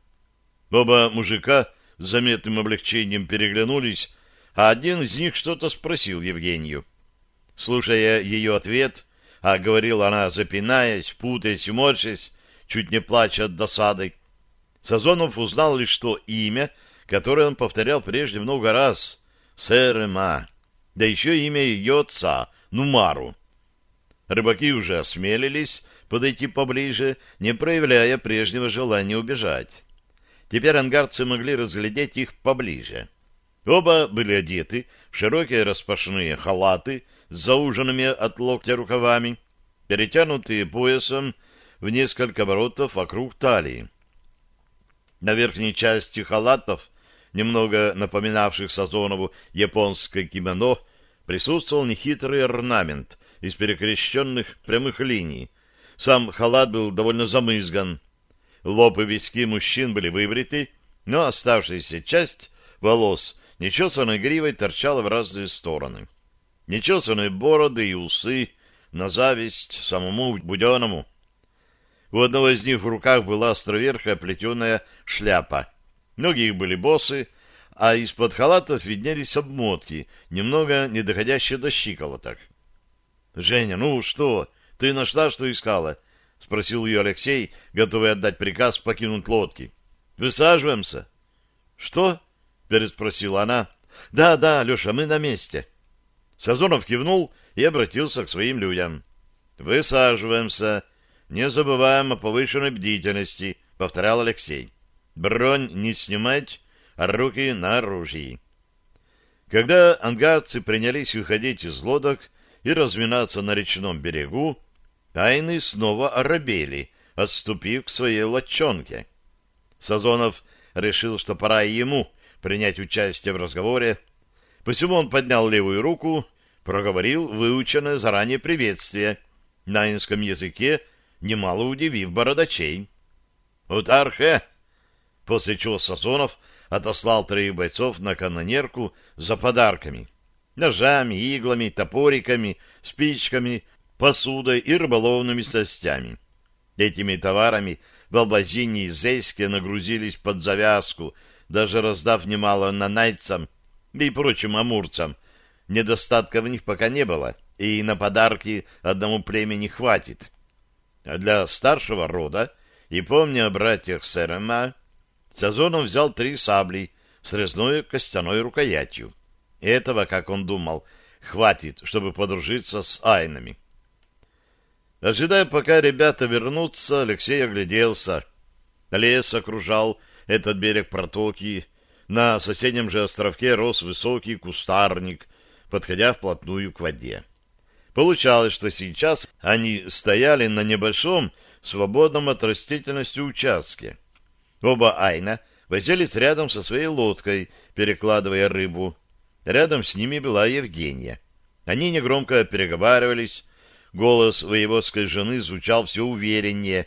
Оба мужика с заметным облегчением переглянулись, а один из них что-то спросил Евгению. Слушая ее ответ, а говорила она, запинаясь, путаясь и морщась, чуть не плача от досады, Сазонов узнал лишь то имя, которое он повторял прежде много раз — Сэрэма, да еще имя ее отца, Нумару. Рыбаки уже осмелились подойти поближе, не проявляя прежнего желания убежать. Теперь ангарцы могли разглядеть их поближе. Оба были одеты в широкие распашные халаты с зауженными от локтя рукавами, перетянутые поясом в несколько оборотов вокруг талии. На верхней части халатов, немного напоминавших Сазонову японское кимоно, присутствовал нехитрый орнамент из перекрещенных прямых линий. Сам халат был довольно замызган, Лоб и виски мужчин были выбриты, но оставшаяся часть волос нечесанной гривой торчала в разные стороны. Нечесанные бороды и усы на зависть самому Буденному. У одного из них в руках была островерхая плетеная шляпа. Ноги их были босы, а из-под халатов виднелись обмотки, немного не доходящие до щиколоток. — Женя, ну что, ты нашла, что искала? — спросил ее Алексей, готовый отдать приказ покинуть лодки. — Высаживаемся. — Что? — переспросила она. — Да, да, Леша, мы на месте. Сазонов кивнул и обратился к своим людям. — Высаживаемся. Не забываем о повышенной бдительности, — повторял Алексей. — Бронь не снимать, а руки на оружии. Когда ангарцы принялись выходить из лодок и разминаться на речном берегу, Тайны снова оробели, отступив к своей лодчонке. Сазонов решил, что пора ему принять участие в разговоре, посему он поднял левую руку, проговорил выученное заранее приветствие на инском языке, немало удивив бородачей. «Утархе!» После чего Сазонов отослал троих бойцов на канонерку за подарками — ножами, иглами, топориками, спичками, посудой и рыболовными снастями. Этими товарами в Албазине и Зейске нагрузились под завязку, даже раздав немало нанайцам и прочим амурцам. Недостатка в них пока не было, и на подарки одному племени хватит. А для старшего рода, и помня о братьях Серема, Сазонов взял три сабли с резной костяной рукоятью. Этого, как он думал, хватит, чтобы подружиться с айнами. Ожидая, пока ребята вернутся, Алексей огляделся. Лес окружал этот берег протоки. На соседнем же островке рос высокий кустарник, подходя вплотную к воде. Получалось, что сейчас они стояли на небольшом, свободном от растительности участке. Оба Айна возились рядом со своей лодкой, перекладывая рыбу. Рядом с ними была Евгения. Они негромко переговаривались, голос воеводской жены звучал все увереннее,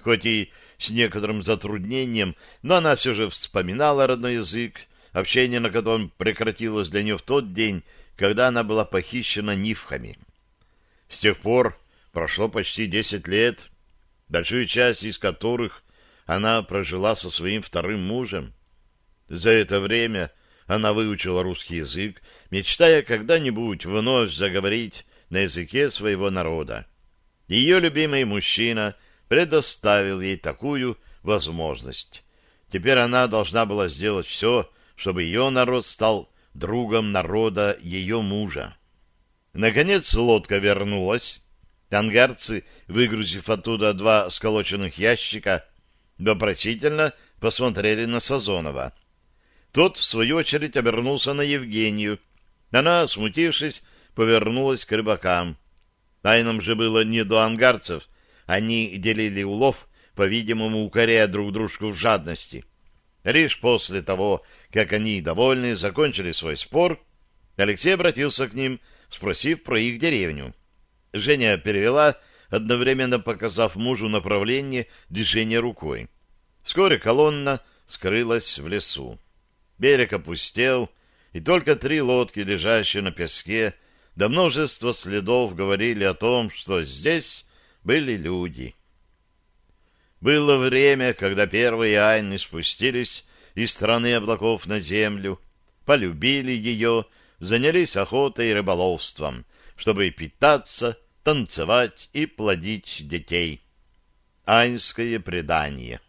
хоть и с некоторым затруднением, но она все же вспоминала родной язык, общение на котором прекратилось для нее в тот день, когда она была похищена нифхами. С тех пор прошло почти десять лет, большую часть из которых она прожила со своим вторым мужем. За это время она выучила русский язык, мечтая когда-нибудь вновь заговорить на языке своего народа. Ее любимый мужчина предоставил ей такую возможность. Теперь она должна была сделать все, чтобы ее народ стал другом народа ее мужа. Наконец лодка вернулась. Ангарцы, выгрузив оттуда два сколоченных ящика, вопросительно посмотрели на Сазонова. Тот, в свою очередь, обернулся на Евгению. Она, смутившись, повернулась к рыбакам. Тайнам же было не до ангарцев. Они делили улов, по-видимому, укоряя друг дружку в жадности. Лишь после того, как они, довольные, закончили свой спор, Алексей обратился к ним, спросив про их деревню. Женя перевела, одновременно показав мужу направление движения рукой. Вскоре колонна скрылась в лесу. Берег опустел, и только три лодки, лежащие на песке, да множество следов говорили о том, что здесь были люди. Было время, когда первые айны спустились из страны облаков на землю, полюбили ее, занялись охотой и рыболовством, чтобы питаться, танцевать и плодить детей. Айнское предание